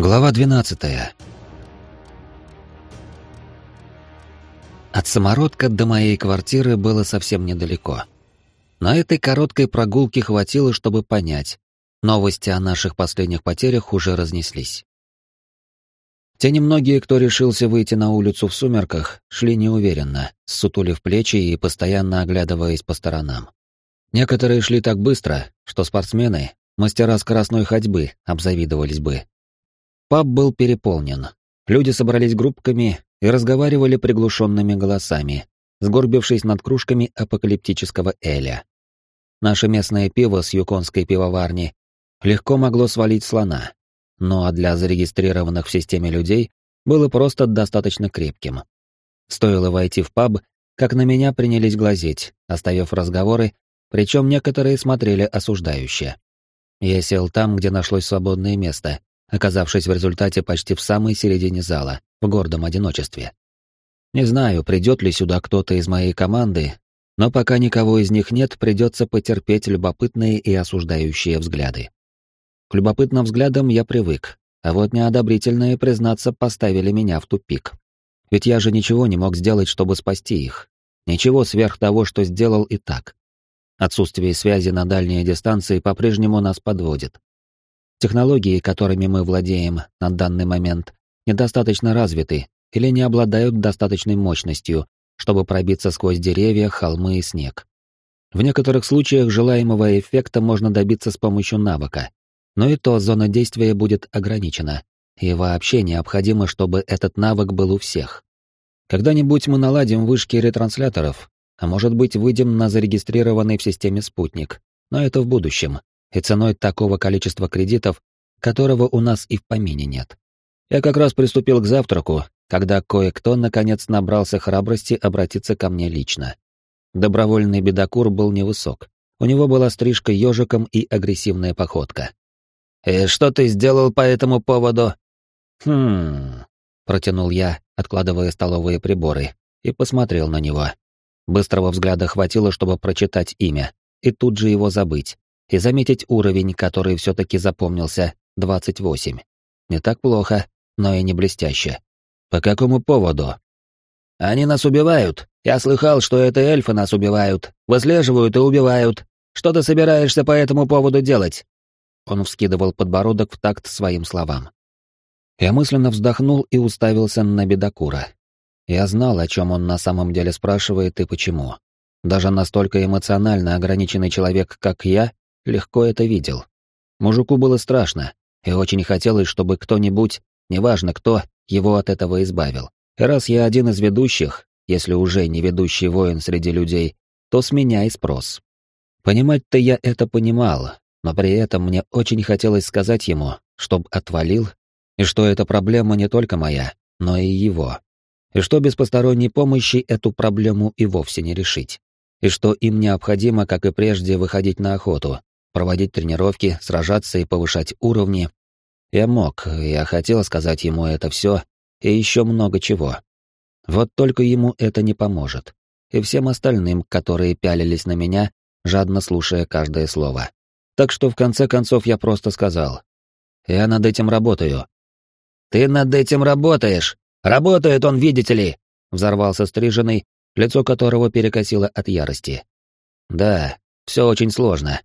Глава 12. От самородка до моей квартиры было совсем недалеко. На этой короткой прогулке хватило, чтобы понять, новости о наших последних потерях уже разнеслись. Те немногие, кто решился выйти на улицу в сумерках, шли неуверенно, ссутулив плечи и постоянно оглядываясь по сторонам. Некоторые шли так быстро, что спортсмены, мастера скоростной ходьбы, обзавидовались бы, Паб был переполнен. Люди собрались группками и разговаривали приглушенными голосами, сгорбившись над кружками апокалиптического эля. Наше местное пиво с юконской пивоварни легко могло свалить слона, но для зарегистрированных в системе людей было просто достаточно крепким. Стоило войти в паб, как на меня принялись глазеть, оставив разговоры, причем некоторые смотрели осуждающе. Я сел там, где нашлось свободное место, оказавшись в результате почти в самой середине зала, в гордом одиночестве. Не знаю, придет ли сюда кто-то из моей команды, но пока никого из них нет, придется потерпеть любопытные и осуждающие взгляды. К любопытным взглядам я привык, а вот неодобрительные, признаться, поставили меня в тупик. Ведь я же ничего не мог сделать, чтобы спасти их. Ничего сверх того, что сделал и так. Отсутствие связи на дальней дистанции по-прежнему нас подводит. Технологии, которыми мы владеем на данный момент, недостаточно развиты или не обладают достаточной мощностью, чтобы пробиться сквозь деревья, холмы и снег. В некоторых случаях желаемого эффекта можно добиться с помощью навыка, но и то зона действия будет ограничена, и вообще необходимо, чтобы этот навык был у всех. Когда-нибудь мы наладим вышки ретрансляторов, а может быть выйдем на зарегистрированный в системе спутник, но это в будущем, и ценой такого количества кредитов, которого у нас и в помине нет. Я как раз приступил к завтраку, когда кое-кто наконец набрался храбрости обратиться ко мне лично. Добровольный бедокур был невысок. У него была стрижка ежиком и агрессивная походка. «И что ты сделал по этому поводу?» «Хм...» — протянул я, откладывая столовые приборы, и посмотрел на него. Быстрого взгляда хватило, чтобы прочитать имя, и тут же его забыть и заметить уровень, который все-таки запомнился, 28. Не так плохо, но и не блестяще. По какому поводу? Они нас убивают. Я слыхал, что это эльфы нас убивают. Выслеживают и убивают. Что ты собираешься по этому поводу делать? Он вскидывал подбородок в такт своим словам. Я мысленно вздохнул и уставился на бедокура. Я знал, о чем он на самом деле спрашивает и почему. Даже настолько эмоционально ограниченный человек, как я, легко это видел. Мужику было страшно, и очень хотелось, чтобы кто-нибудь, неважно кто, его от этого избавил. И раз я один из ведущих, если уже не ведущий воин среди людей, то с меня и спрос. Понимать-то я это понимал, но при этом мне очень хотелось сказать ему, чтоб отвалил, и что эта проблема не только моя, но и его. И что без посторонней помощи эту проблему и вовсе не решить. И что им необходимо, как и прежде, выходить на охоту, проводить тренировки, сражаться и повышать уровни. Я мог, я хотел сказать ему это все и еще много чего. Вот только ему это не поможет. И всем остальным, которые пялились на меня, жадно слушая каждое слово. Так что в конце концов я просто сказал. Я над этим работаю. «Ты над этим работаешь! Работает он, видите ли!» Взорвался стриженный, лицо которого перекосило от ярости. «Да, все очень сложно.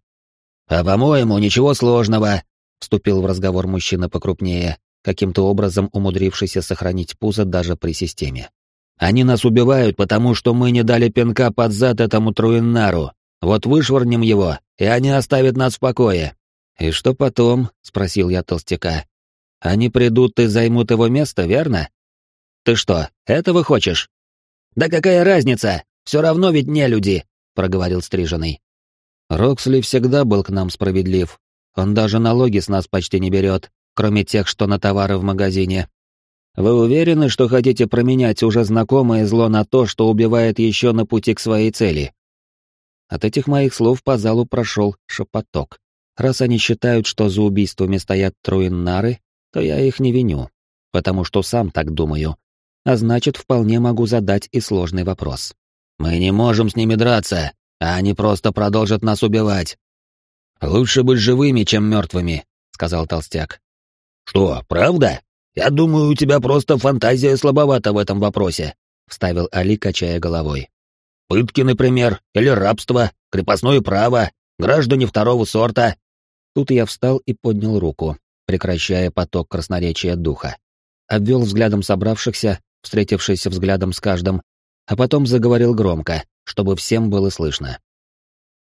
«А по-моему, ничего сложного», — вступил в разговор мужчина покрупнее, каким-то образом умудрившийся сохранить пузо даже при системе. «Они нас убивают, потому что мы не дали пинка под зад этому Труиннару. Вот вышвырнем его, и они оставят нас в покое». «И что потом?» — спросил я толстяка. «Они придут и займут его место, верно?» «Ты что, этого хочешь?» «Да какая разница? Все равно ведь не люди», — проговорил Стриженный. Роксли всегда был к нам справедлив. Он даже налоги с нас почти не берет, кроме тех, что на товары в магазине. Вы уверены, что хотите променять уже знакомое зло на то, что убивает еще на пути к своей цели? От этих моих слов по залу прошел шепоток. Раз они считают, что за убийствами стоят труиннары, то я их не виню, потому что сам так думаю. А значит, вполне могу задать и сложный вопрос. «Мы не можем с ними драться а они просто продолжат нас убивать. Лучше быть живыми, чем мертвыми, сказал толстяк. «Что, правда? Я думаю, у тебя просто фантазия слабовата в этом вопросе», — вставил Али, качая головой. «Пытки, например, или рабство, крепостное право, граждане второго сорта». Тут я встал и поднял руку, прекращая поток красноречия духа. Обвел взглядом собравшихся, встретившись взглядом с каждым, а потом заговорил громко, чтобы всем было слышно.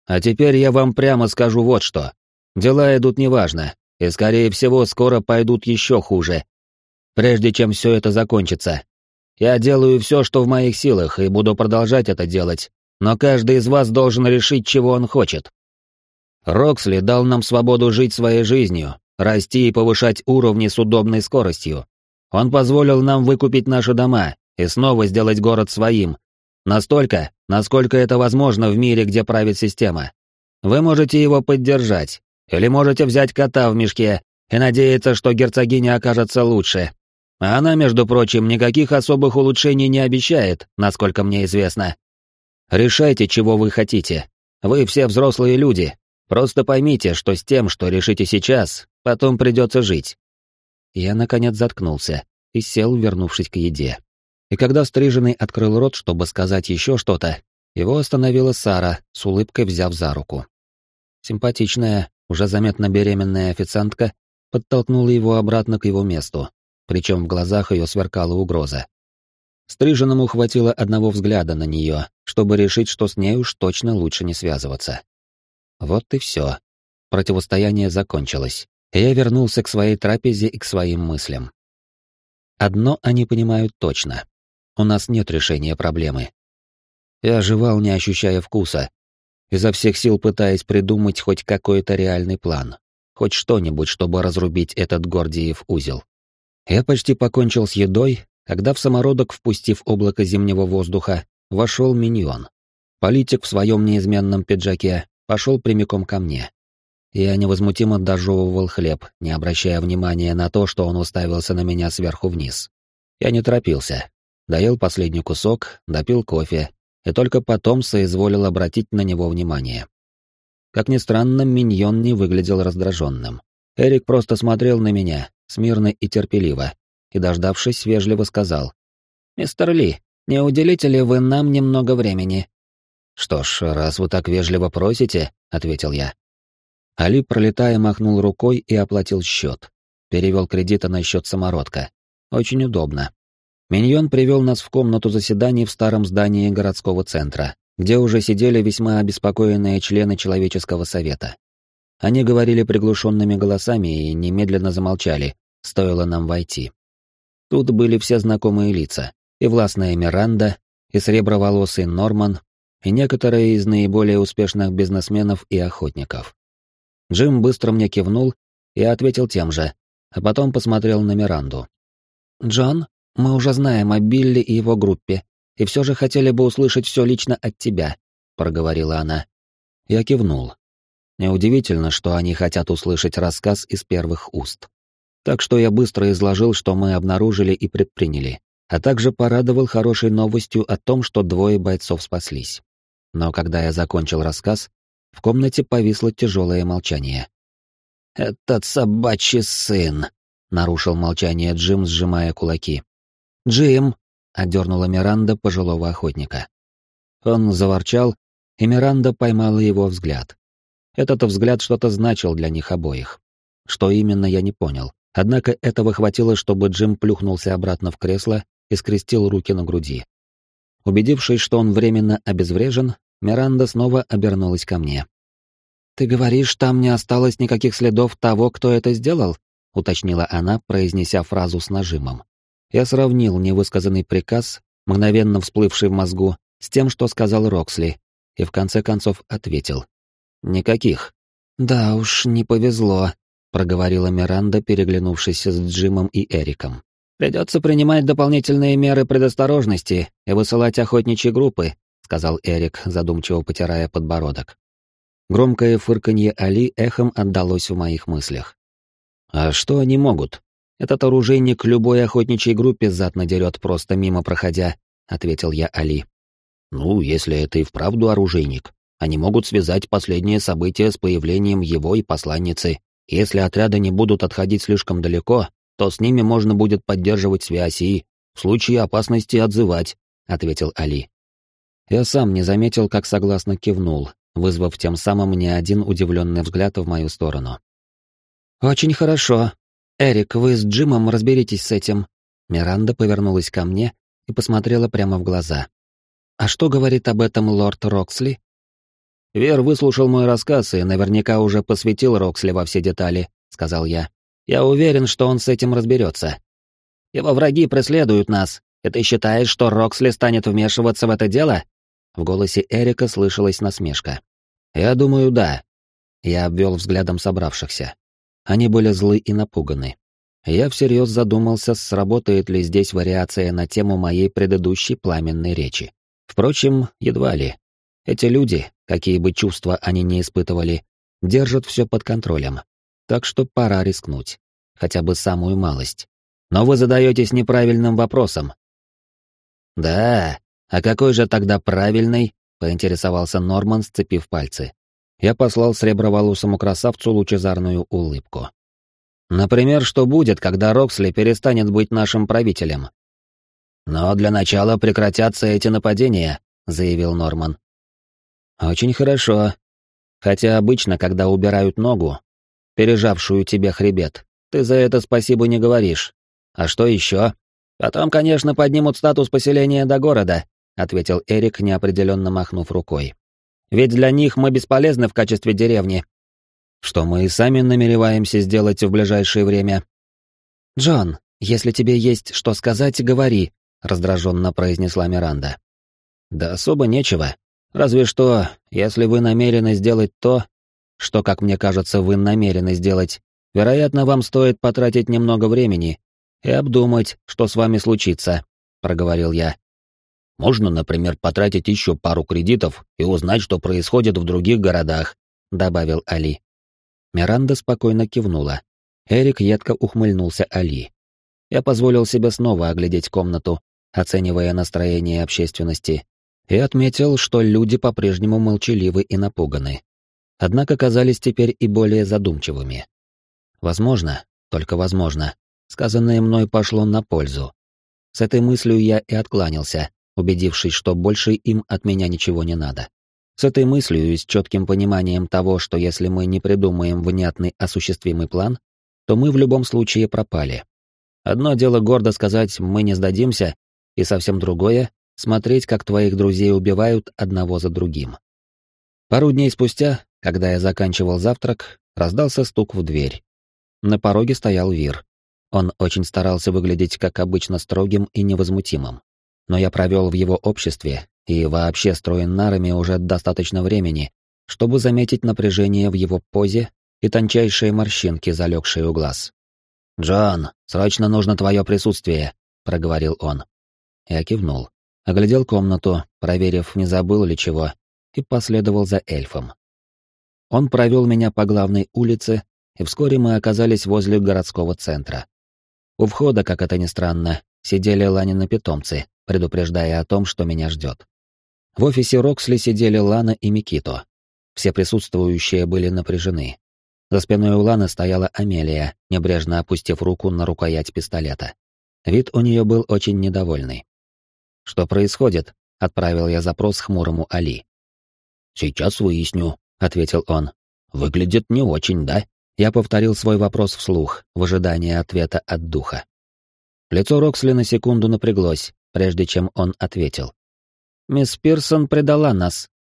«А теперь я вам прямо скажу вот что. Дела идут неважно, и, скорее всего, скоро пойдут еще хуже. Прежде чем все это закончится. Я делаю все, что в моих силах, и буду продолжать это делать, но каждый из вас должен решить, чего он хочет. Роксли дал нам свободу жить своей жизнью, расти и повышать уровни с удобной скоростью. Он позволил нам выкупить наши дома и снова сделать город своим. Настолько, насколько это возможно в мире, где правит система. Вы можете его поддержать, или можете взять кота в мешке и надеяться, что герцогиня окажется лучше. А она, между прочим, никаких особых улучшений не обещает, насколько мне известно. Решайте, чего вы хотите. Вы все взрослые люди. Просто поймите, что с тем, что решите сейчас, потом придется жить. Я, наконец, заткнулся и сел, вернувшись к еде. И когда Стриженный открыл рот, чтобы сказать еще что-то, его остановила Сара, с улыбкой взяв за руку. Симпатичная, уже заметно беременная официантка подтолкнула его обратно к его месту, причем в глазах ее сверкала угроза. Стриженному хватило одного взгляда на нее, чтобы решить, что с ней уж точно лучше не связываться. Вот и все. Противостояние закончилось, и я вернулся к своей трапезе и к своим мыслям. Одно они понимают точно. У нас нет решения проблемы. Я жевал, не ощущая вкуса, изо всех сил пытаясь придумать хоть какой-то реальный план, хоть что-нибудь, чтобы разрубить этот Гордиев узел. Я почти покончил с едой, когда в самородок, впустив облако зимнего воздуха, вошел миньон. Политик в своем неизменном пиджаке пошел прямиком ко мне. Я невозмутимо дожевывал хлеб, не обращая внимания на то, что он уставился на меня сверху вниз. Я не торопился. Доел последний кусок, допил кофе и только потом соизволил обратить на него внимание. Как ни странно, миньон не выглядел раздраженным. Эрик просто смотрел на меня, смирно и терпеливо, и, дождавшись, вежливо сказал. «Мистер Ли, не уделите ли вы нам немного времени?» «Что ж, раз вы так вежливо просите», — ответил я. Али, пролетая, махнул рукой и оплатил счет. Перевел кредита на счет самородка. Очень удобно. Миньон привел нас в комнату заседаний в старом здании городского центра, где уже сидели весьма обеспокоенные члены человеческого совета. Они говорили приглушенными голосами и немедленно замолчали, стоило нам войти. Тут были все знакомые лица, и властная Миранда, и среброволосый Норман, и некоторые из наиболее успешных бизнесменов и охотников. Джим быстро мне кивнул и ответил тем же, а потом посмотрел на Миранду. «Джон, мы уже знаем о Билли и его группе, и все же хотели бы услышать все лично от тебя», — проговорила она. Я кивнул. Неудивительно, что они хотят услышать рассказ из первых уст. Так что я быстро изложил, что мы обнаружили и предприняли, а также порадовал хорошей новостью о том, что двое бойцов спаслись. Но когда я закончил рассказ, в комнате повисло тяжелое молчание. «Этот собачий сын!» — нарушил молчание Джим, сжимая кулаки. «Джим!» — одернула Миранда пожилого охотника. Он заворчал, и Миранда поймала его взгляд. Этот взгляд что-то значил для них обоих. Что именно, я не понял. Однако этого хватило, чтобы Джим плюхнулся обратно в кресло и скрестил руки на груди. Убедившись, что он временно обезврежен, Миранда снова обернулась ко мне. «Ты говоришь, там не осталось никаких следов того, кто это сделал?» — уточнила она, произнеся фразу с нажимом. Я сравнил невысказанный приказ, мгновенно всплывший в мозгу, с тем, что сказал Роксли, и в конце концов ответил. «Никаких». «Да уж, не повезло», — проговорила Миранда, переглянувшись с Джимом и Эриком. «Придется принимать дополнительные меры предосторожности и высылать охотничьи группы», — сказал Эрик, задумчиво потирая подбородок. Громкое фырканье Али эхом отдалось в моих мыслях. «А что они могут?» Этот оружейник любой охотничьей группе зад надерет просто мимо проходя, ответил я Али. Ну, если это и вправду оружейник, они могут связать последние события с появлением его и посланницы. Если отряды не будут отходить слишком далеко, то с ними можно будет поддерживать связь и, в случае опасности, отзывать», — ответил Али. Я сам не заметил, как согласно кивнул, вызвав тем самым не один удивленный взгляд в мою сторону. «Очень хорошо. Эрик, вы с Джимом разберитесь с этим». Миранда повернулась ко мне и посмотрела прямо в глаза. «А что говорит об этом лорд Роксли?» «Вер выслушал мой рассказ и наверняка уже посвятил Роксли во все детали», — сказал я. «Я уверен, что он с этим разберется. Его враги преследуют нас, и ты считаешь, что Роксли станет вмешиваться в это дело?» В голосе Эрика слышалась насмешка. «Я думаю, да». Я обвел взглядом собравшихся. Они были злы и напуганы. Я всерьез задумался, сработает ли здесь вариация на тему моей предыдущей пламенной речи. Впрочем, едва ли. Эти люди, какие бы чувства они ни испытывали, держат все под контролем. Так что пора рискнуть. Хотя бы самую малость. Но вы задаетесь неправильным вопросом. Да, а какой же тогда правильный? Поинтересовался Норман, сцепив пальцы. Я послал среброволосому красавцу лучезарную улыбку. Например, что будет, когда Роксли перестанет быть нашим правителем? Но для начала прекратятся эти нападения, заявил Норман. Очень хорошо. Хотя обычно, когда убирают ногу, пережавшую тебе хребет, ты за это спасибо не говоришь. А что еще? Потом, конечно, поднимут статус поселения до города, ответил Эрик, неопределенно махнув рукой. Ведь для них мы бесполезны в качестве деревни. Что мы и сами намереваемся сделать в ближайшее время. Джон, если тебе есть что сказать, говори, раздраженно произнесла Миранда. Да особо нечего. Разве что, если вы намерены сделать то, что, как мне кажется, вы намерены сделать, вероятно, вам стоит потратить немного времени и обдумать, что с вами случится, проговорил я. Можно, например, потратить еще пару кредитов и узнать, что происходит в других городах, добавил Али. Миранда спокойно кивнула. Эрик едко ухмыльнулся Али. Я позволил себе снова оглядеть комнату, оценивая настроение общественности, и отметил, что люди по-прежнему молчаливы и напуганы. Однако казались теперь и более задумчивыми. Возможно, только возможно, сказанное мной пошло на пользу. С этой мыслью я и откланялся, убедившись, что больше им от меня ничего не надо. С этой мыслью и с четким пониманием того, что если мы не придумаем внятный осуществимый план, то мы в любом случае пропали. Одно дело гордо сказать «мы не сдадимся», и совсем другое смотреть, как твоих друзей убивают одного за другим. Пару дней спустя, когда я заканчивал завтрак, раздался стук в дверь. На пороге стоял Вир. Он очень старался выглядеть как обычно строгим и невозмутимым. Но я провел в его обществе и вообще строен нарами уже достаточно времени, чтобы заметить напряжение в его позе и тончайшие морщинки, залегшие у глаз. «Джон, срочно нужно твое присутствие», — проговорил он. Я кивнул оглядел комнату, проверив, не забыл ли чего, и последовал за эльфом. Он провел меня по главной улице, и вскоре мы оказались возле городского центра. У входа, как это ни странно, сидели Ланины питомцы, предупреждая о том, что меня ждет. В офисе Роксли сидели Лана и Микито. Все присутствующие были напряжены. За спиной у Ланы стояла Амелия, небрежно опустив руку на рукоять пистолета. Вид у нее был очень недовольный. «Что происходит?» — отправил я запрос хмурому Али. «Сейчас выясню», — ответил он. «Выглядит не очень, да?» Я повторил свой вопрос вслух, в ожидании ответа от духа. Лицо Роксли на секунду напряглось, прежде чем он ответил. «Мисс Пирсон предала нас».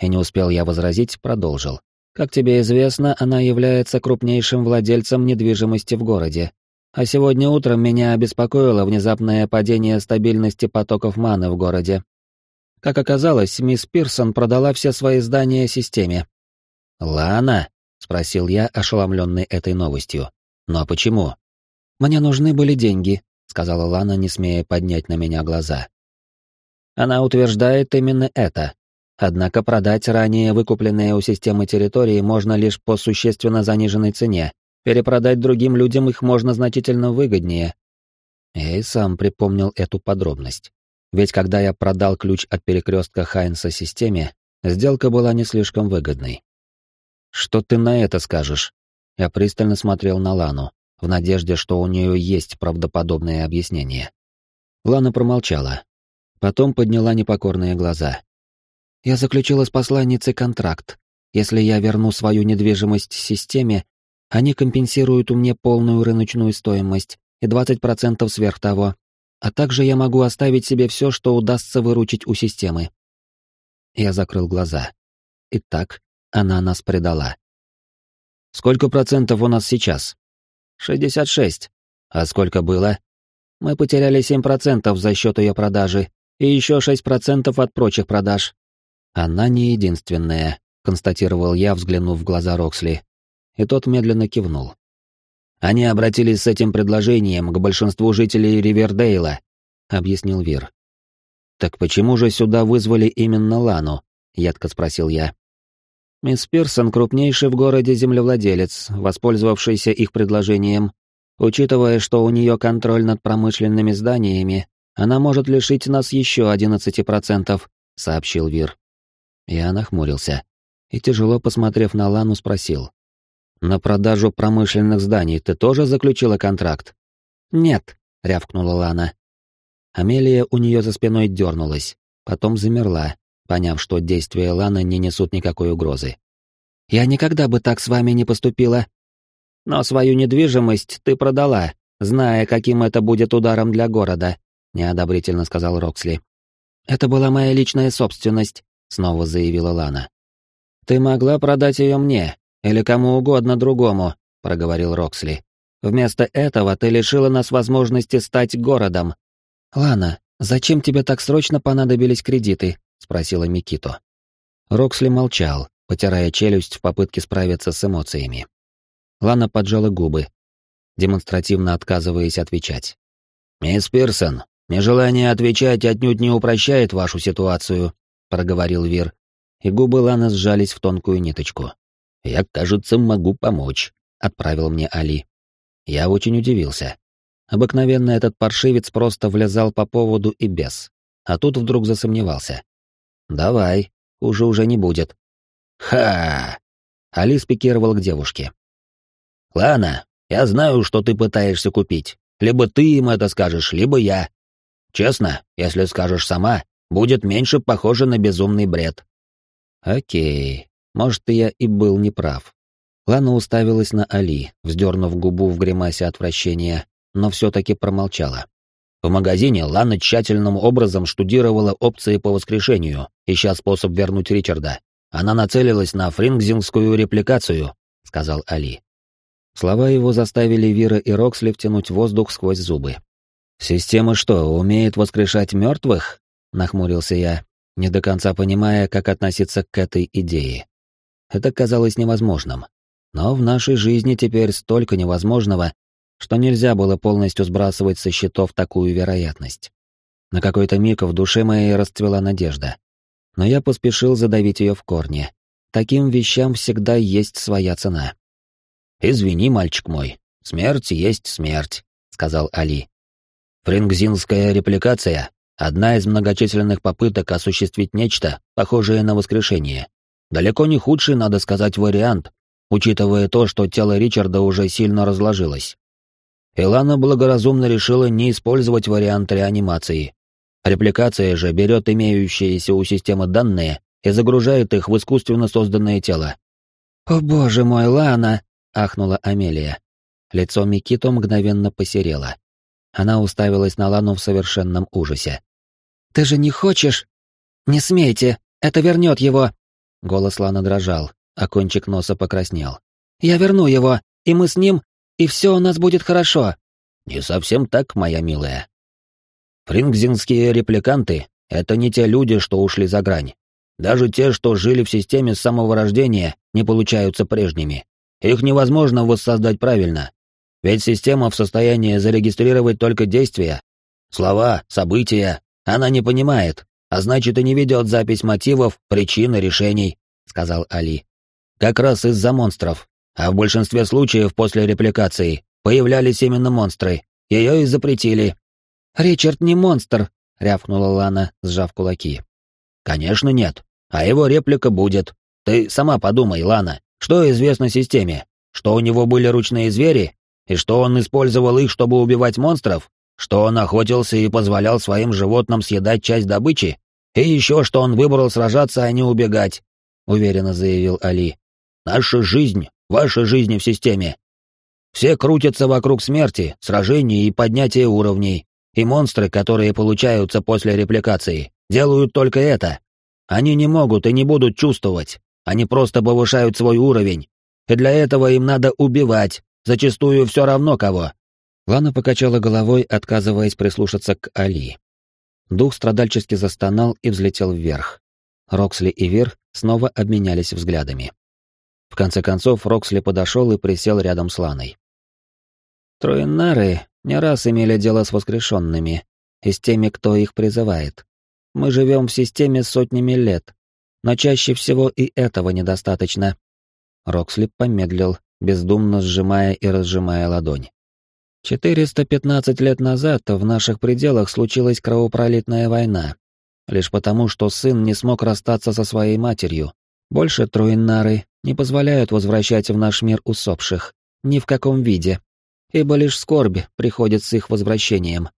И не успел я возразить, продолжил. «Как тебе известно, она является крупнейшим владельцем недвижимости в городе, а сегодня утром меня обеспокоило внезапное падение стабильности потоков маны в городе. Как оказалось, мисс Пирсон продала все свои здания системе. «Лана?» — спросил я, ошеломленный этой новостью. «Но почему?» «Мне нужны были деньги», — сказала Лана, не смея поднять на меня глаза. Она утверждает именно это. Однако продать ранее выкупленные у системы территории можно лишь по существенно заниженной цене, Перепродать другим людям их можно значительно выгоднее. Я и сам припомнил эту подробность. Ведь когда я продал ключ от перекрестка Хайнса системе, сделка была не слишком выгодной. Что ты на это скажешь? Я пристально смотрел на Лану. В надежде, что у нее есть правдоподобное объяснение. Лана промолчала. Потом подняла непокорные глаза. «Я заключила с посланницей контракт. Если я верну свою недвижимость системе, они компенсируют у мне полную рыночную стоимость и 20% сверх того. А также я могу оставить себе все, что удастся выручить у системы». Я закрыл глаза. Итак, она нас предала. «Сколько процентов у нас сейчас?» «Шестьдесят шесть. А сколько было?» Мы потеряли 7% за счет ее продажи и еще 6% от прочих продаж. Она не единственная, констатировал я, взглянув в глаза Роксли. И тот медленно кивнул. Они обратились с этим предложением к большинству жителей Ривердейла, объяснил Вир. Так почему же сюда вызвали именно Лану? едко спросил я. Мисс Пирсон крупнейший в городе землевладелец, воспользовавшийся их предложением, Учитывая, что у нее контроль над промышленными зданиями, она может лишить нас еще 11%, сообщил Вир. Я нахмурился и, тяжело посмотрев на Лану, спросил. «На продажу промышленных зданий ты тоже заключила контракт?» «Нет», — рявкнула Лана. Амелия у нее за спиной дернулась, потом замерла, поняв, что действия Ланы не несут никакой угрозы. «Я никогда бы так с вами не поступила», но свою недвижимость ты продала, зная, каким это будет ударом для города», — неодобрительно сказал Роксли. «Это была моя личная собственность», — снова заявила Лана. «Ты могла продать ее мне, или кому угодно другому», — проговорил Роксли. «Вместо этого ты лишила нас возможности стать городом». «Лана, зачем тебе так срочно понадобились кредиты?» — спросила Микито. Роксли молчал, потирая челюсть в попытке справиться с эмоциями. Лана поджала губы, демонстративно отказываясь отвечать. «Мисс Пирсон, нежелание отвечать отнюдь не упрощает вашу ситуацию», — проговорил Вир, и губы Ланы сжались в тонкую ниточку. «Я, кажется, могу помочь», — отправил мне Али. Я очень удивился. Обыкновенно этот паршивец просто влезал по поводу и без, а тут вдруг засомневался. «Давай, уже уже не будет». «Ха!» Али спикировал к девушке. «Лана, я знаю, что ты пытаешься купить. Либо ты им это скажешь, либо я. Честно, если скажешь сама, будет меньше похоже на безумный бред». «Окей, может, я и был неправ». Лана уставилась на Али, вздернув губу в гримасе отвращения, но все-таки промолчала. В магазине Лана тщательным образом штудировала опции по воскрешению, ища способ вернуть Ричарда. Она нацелилась на фрингзингскую репликацию, сказал Али. Слова его заставили Вира и Роксли втянуть воздух сквозь зубы. «Система что, умеет воскрешать мертвых?» — нахмурился я, не до конца понимая, как относиться к этой идее. Это казалось невозможным. Но в нашей жизни теперь столько невозможного, что нельзя было полностью сбрасывать со счетов такую вероятность. На какой-то миг в душе моей расцвела надежда. Но я поспешил задавить ее в корне. Таким вещам всегда есть своя цена. «Извини, мальчик мой, смерть есть смерть», — сказал Али. «Фрингзинская репликация — одна из многочисленных попыток осуществить нечто, похожее на воскрешение. Далеко не худший, надо сказать, вариант, учитывая то, что тело Ричарда уже сильно разложилось. Илана благоразумно решила не использовать вариант реанимации. Репликация же берет имеющиеся у системы данные и загружает их в искусственно созданное тело. «О боже мой, Лана!» ахнула Амелия. Лицо Микито мгновенно посерело. Она уставилась на Лану в совершенном ужасе. «Ты же не хочешь?» «Не смейте! Это вернет его!» Голос Ланы дрожал, а кончик носа покраснел. «Я верну его, и мы с ним, и все у нас будет хорошо!» «Не совсем так, моя милая. Фрингзинские репликанты — это не те люди, что ушли за грань. Даже те, что жили в системе с самого рождения, не получаются прежними. Их невозможно воссоздать правильно, ведь система в состоянии зарегистрировать только действия, слова, события. Она не понимает, а значит и не ведет запись мотивов, причин и решений, сказал Али. Как раз из-за монстров. А в большинстве случаев после репликации появлялись именно монстры. Ее и запретили. Ричард не монстр, рявкнула Лана, сжав кулаки. Конечно, нет. А его реплика будет. Ты сама подумай, Лана. Что известно системе? Что у него были ручные звери? И что он использовал их, чтобы убивать монстров? Что он охотился и позволял своим животным съедать часть добычи? И еще что он выбрал сражаться, а не убегать?» — уверенно заявил Али. «Наша жизнь, ваша жизнь в системе. Все крутятся вокруг смерти, сражений и поднятия уровней, и монстры, которые получаются после репликации, делают только это. Они не могут и не будут чувствовать, они просто повышают свой уровень, и для этого им надо убивать, зачастую все равно кого». Лана покачала головой, отказываясь прислушаться к Али. Дух страдальчески застонал и взлетел вверх. Роксли и Вир снова обменялись взглядами. В конце концов, Роксли подошел и присел рядом с Ланой. Троиннары не раз имели дело с воскрешенными и с теми, кто их призывает. Мы живем в системе сотнями лет, но чаще всего и этого недостаточно. Роксли помедлил, бездумно сжимая и разжимая ладонь. 415 лет назад в наших пределах случилась кровопролитная война. Лишь потому, что сын не смог расстаться со своей матерью. Больше труиннары не позволяют возвращать в наш мир усопших, ни в каком виде, ибо лишь скорбь приходит с их возвращением.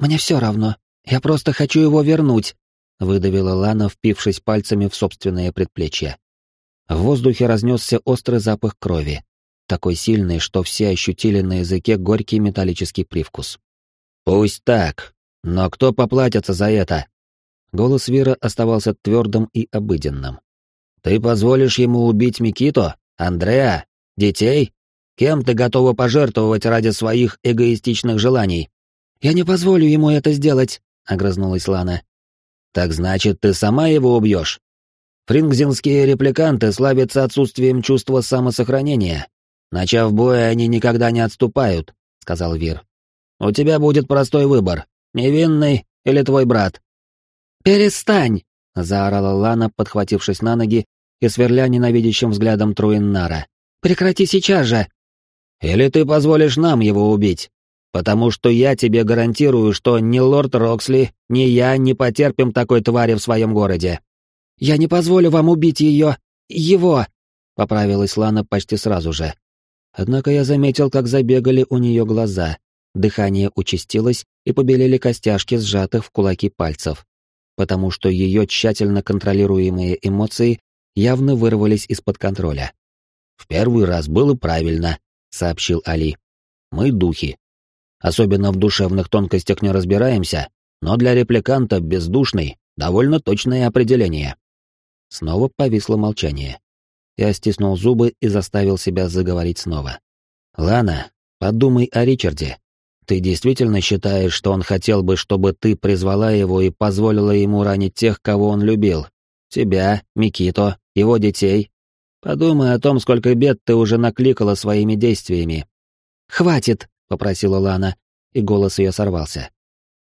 «Мне все равно, я просто хочу его вернуть», — выдавила Лана, впившись пальцами в собственное предплечье. В воздухе разнесся острый запах крови, такой сильный, что все ощутили на языке горький металлический привкус. «Пусть так, но кто поплатится за это?» Голос Вира оставался твердым и обыденным. «Ты позволишь ему убить Микито, Андреа, детей? Кем ты готова пожертвовать ради своих эгоистичных желаний?» «Я не позволю ему это сделать», — огрызнулась Лана. «Так значит, ты сама его убьешь?» Фрингзинские репликанты славятся отсутствием чувства самосохранения. Начав бой, они никогда не отступают, сказал Вир. У тебя будет простой выбор: невинный или твой брат. Перестань, заорала Лана, подхватившись на ноги и сверля ненавидящим взглядом Труиннара. Прекрати сейчас же. Или ты позволишь нам его убить? Потому что я тебе гарантирую, что ни лорд Роксли, ни я не потерпим такой твари в своем городе. Я не позволю вам убить ее... его!» — поправилась Лана почти сразу же. Однако я заметил, как забегали у нее глаза, дыхание участилось и побелели костяшки сжатых в кулаки пальцев, потому что ее тщательно контролируемые эмоции явно вырвались из-под контроля. «В первый раз было правильно», — сообщил Али. «Мы духи. Особенно в душевных тонкостях не разбираемся, но для репликанта бездушный — довольно точное определение». Снова повисло молчание. Я стиснул зубы и заставил себя заговорить снова. «Лана, подумай о Ричарде. Ты действительно считаешь, что он хотел бы, чтобы ты призвала его и позволила ему ранить тех, кого он любил? Тебя, Микито, его детей? Подумай о том, сколько бед ты уже накликала своими действиями». «Хватит», — попросила Лана, и голос ее сорвался.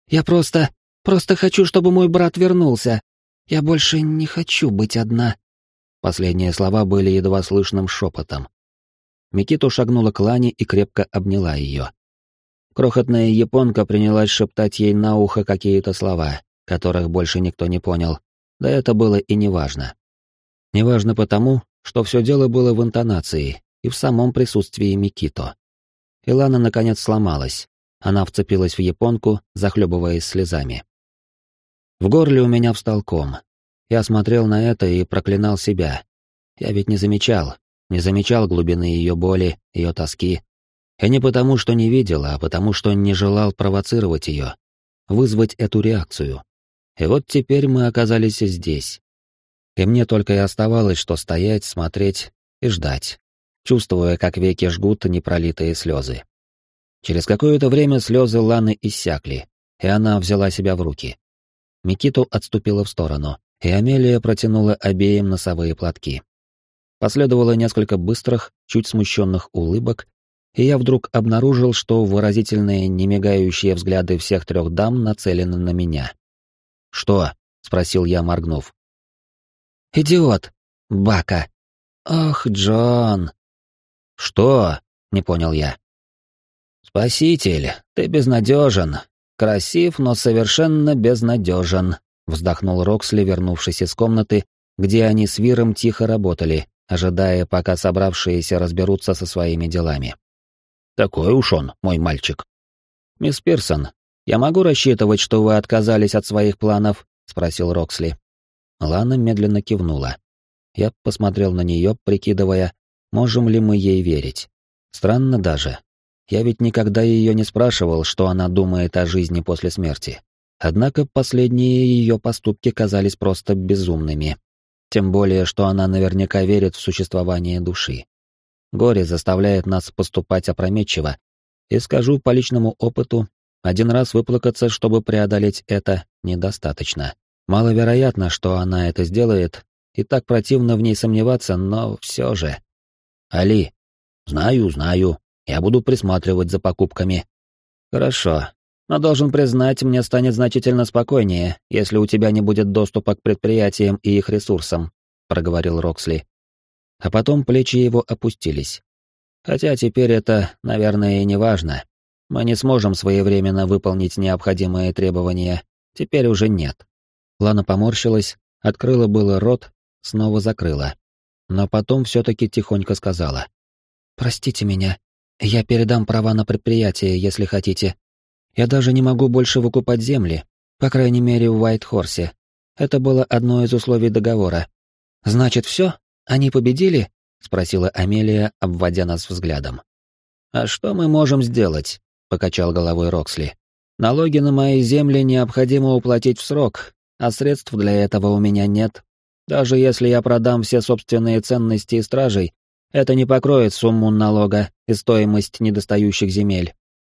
«Я просто... просто хочу, чтобы мой брат вернулся. Я больше не хочу быть одна». Последние слова были едва слышным шепотом. Микиту шагнула к Лане и крепко обняла ее. Крохотная японка принялась шептать ей на ухо какие-то слова, которых больше никто не понял. Да это было и неважно. Неважно потому, что все дело было в интонации и в самом присутствии Микито. Илана наконец сломалась. Она вцепилась в японку, захлебываясь слезами. В горле у меня встал ком. Я смотрел на это и проклинал себя. Я ведь не замечал, не замечал глубины ее боли, ее тоски. И не потому, что не видел, а потому, что не желал провоцировать ее, вызвать эту реакцию. И вот теперь мы оказались здесь. И мне только и оставалось, что стоять, смотреть и ждать, чувствуя, как веки жгут непролитые слезы. Через какое-то время слезы Ланы иссякли, и она взяла себя в руки. Микиту отступила в сторону, и Амелия протянула обеим носовые платки. Последовало несколько быстрых, чуть смущенных улыбок, и я вдруг обнаружил, что выразительные, немигающие взгляды всех трех дам нацелены на меня. «Что?» — спросил я, моргнув. «Идиот! Бака! Ох, Джон!» «Что?» — не понял я. «Спаситель, ты безнадежен. Красив, но совершенно безнадежен», вздохнул Роксли, вернувшись из комнаты, где они с Виром тихо работали, ожидая, пока собравшиеся разберутся со своими делами. Такой уж он, мой мальчик. «Мисс Пирсон, я могу рассчитывать, что вы отказались от своих планов?» — спросил Роксли. Лана медленно кивнула. Я посмотрел на нее, прикидывая, можем ли мы ей верить. Странно даже. Я ведь никогда ее не спрашивал, что она думает о жизни после смерти. Однако последние ее поступки казались просто безумными. Тем более, что она наверняка верит в существование души. Горе заставляет нас поступать опрометчиво, и скажу по личному опыту, один раз выплакаться, чтобы преодолеть это, недостаточно. Маловероятно, что она это сделает, и так противно в ней сомневаться, но все же. Али, знаю, знаю, я буду присматривать за покупками. Хорошо, но должен признать, мне станет значительно спокойнее, если у тебя не будет доступа к предприятиям и их ресурсам, проговорил Роксли. А потом плечи его опустились. Хотя теперь это, наверное, и не важно. Мы не сможем своевременно выполнить необходимые требования. Теперь уже нет. Лана поморщилась, открыла было рот, снова закрыла. Но потом все-таки тихонько сказала. «Простите меня. Я передам права на предприятие, если хотите. Я даже не могу больше выкупать земли, по крайней мере в Уайт-Хорсе. Это было одно из условий договора. Значит, все? Они победили? спросила Амелия, обводя нас взглядом. А что мы можем сделать? покачал головой Роксли. Налоги на мои земли необходимо уплатить в срок, а средств для этого у меня нет. Даже если я продам все собственные ценности и стражей, это не покроет сумму налога и стоимость недостающих земель.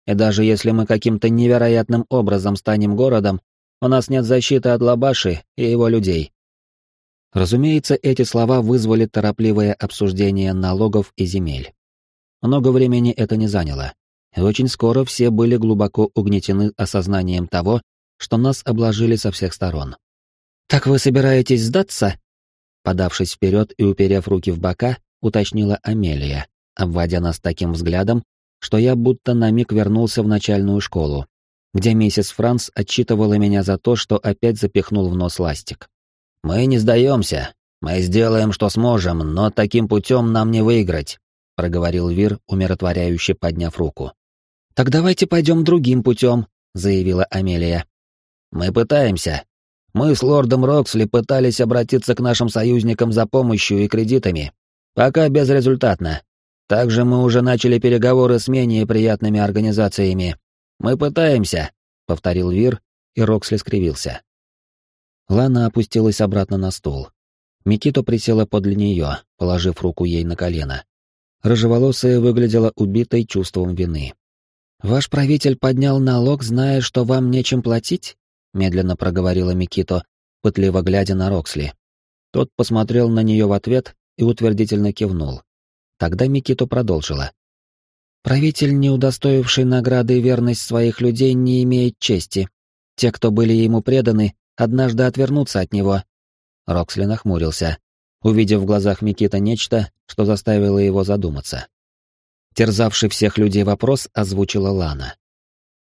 И даже если мы каким-то невероятным образом станем городом, у нас нет защиты от Лабаши и его людей. Разумеется, эти слова вызвали торопливое обсуждение налогов и земель. Много времени это не заняло, и очень скоро все были глубоко угнетены осознанием того, что нас обложили со всех сторон. «Так вы собираетесь сдаться?» Подавшись вперед и уперев руки в бока, уточнила Амелия, обводя нас таким взглядом, что я будто на миг вернулся в начальную школу, где миссис Франц отчитывала меня за то, что опять запихнул в нос ластик. «Мы не сдаемся. Мы сделаем, что сможем, но таким путем нам не выиграть», — проговорил Вир, умиротворяюще подняв руку. «Так давайте пойдем другим путем», — заявила Амелия. «Мы пытаемся. Мы с лордом Роксли пытались обратиться к нашим союзникам за помощью и кредитами. Пока безрезультатно. Также мы уже начали переговоры с менее приятными организациями. Мы пытаемся, повторил Вир, и Роксли скривился. Лана опустилась обратно на стул. Микито присела подле нее, положив руку ей на колено. Рыжеволосая выглядела убитой чувством вины. «Ваш правитель поднял налог, зная, что вам нечем платить?» — медленно проговорила Микито, пытливо глядя на Роксли. Тот посмотрел на нее в ответ и утвердительно кивнул. Тогда Микито продолжила. «Правитель, не удостоивший награды верность своих людей, не имеет чести. Те, кто были ему преданы, однажды отвернутся от него». Роксли нахмурился, увидев в глазах Микита нечто, что заставило его задуматься. Терзавший всех людей вопрос озвучила Лана.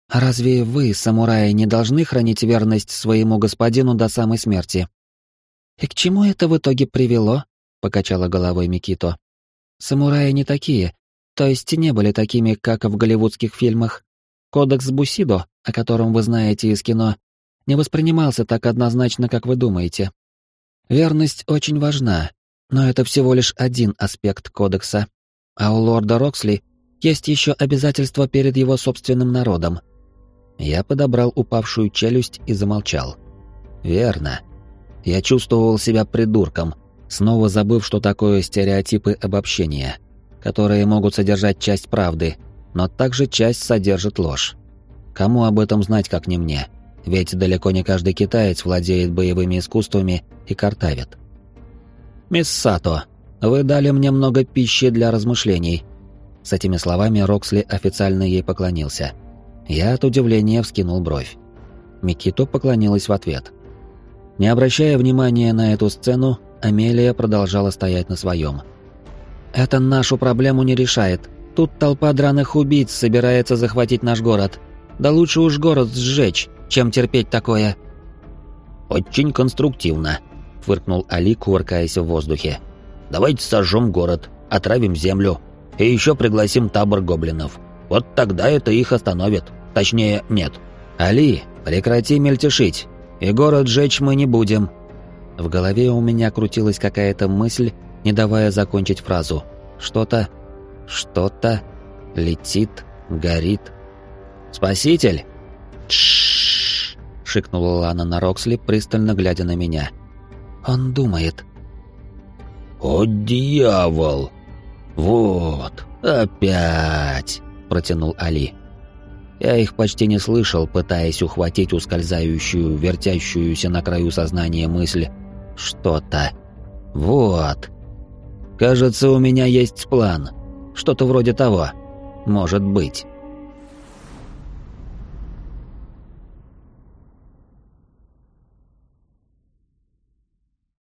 «А разве вы, самураи, не должны хранить верность своему господину до самой смерти?» «И к чему это в итоге привело?» — покачала головой Микито. Самураи не такие, то есть не были такими, как в голливудских фильмах. Кодекс Бусидо, о котором вы знаете из кино, не воспринимался так однозначно, как вы думаете. Верность очень важна, но это всего лишь один аспект кодекса. А у лорда Роксли есть еще обязательства перед его собственным народом. Я подобрал упавшую челюсть и замолчал. Верно. Я чувствовал себя придурком — снова забыв, что такое стереотипы обобщения, которые могут содержать часть правды, но также часть содержит ложь. Кому об этом знать, как не мне? Ведь далеко не каждый китаец владеет боевыми искусствами и картавит. «Мисс Сато, вы дали мне много пищи для размышлений». С этими словами Роксли официально ей поклонился. Я от удивления вскинул бровь. Микито поклонилась в ответ. Не обращая внимания на эту сцену, Амелия продолжала стоять на своем. «Это нашу проблему не решает. Тут толпа драных убийц собирается захватить наш город. Да лучше уж город сжечь, чем терпеть такое». «Очень конструктивно», — фыркнул Али, кувыркаясь в воздухе. «Давайте сожжем город, отравим землю и еще пригласим табор гоблинов. Вот тогда это их остановит. Точнее, нет. «Али, прекрати мельтешить, и город жечь мы не будем». В голове у меня крутилась какая-то мысль, не давая закончить фразу. Что-то, что-то летит, горит. «Спаситель!» «Тш-ш-ш!» шикнула Лана на Роксли, пристально глядя на меня. «Он думает». «О, дьявол! Вот, опять!» — протянул Али. Я их почти не слышал, пытаясь ухватить ускользающую, вертящуюся на краю сознания мысль «что-то». «Вот. Кажется, у меня есть план. Что-то вроде того. Может быть».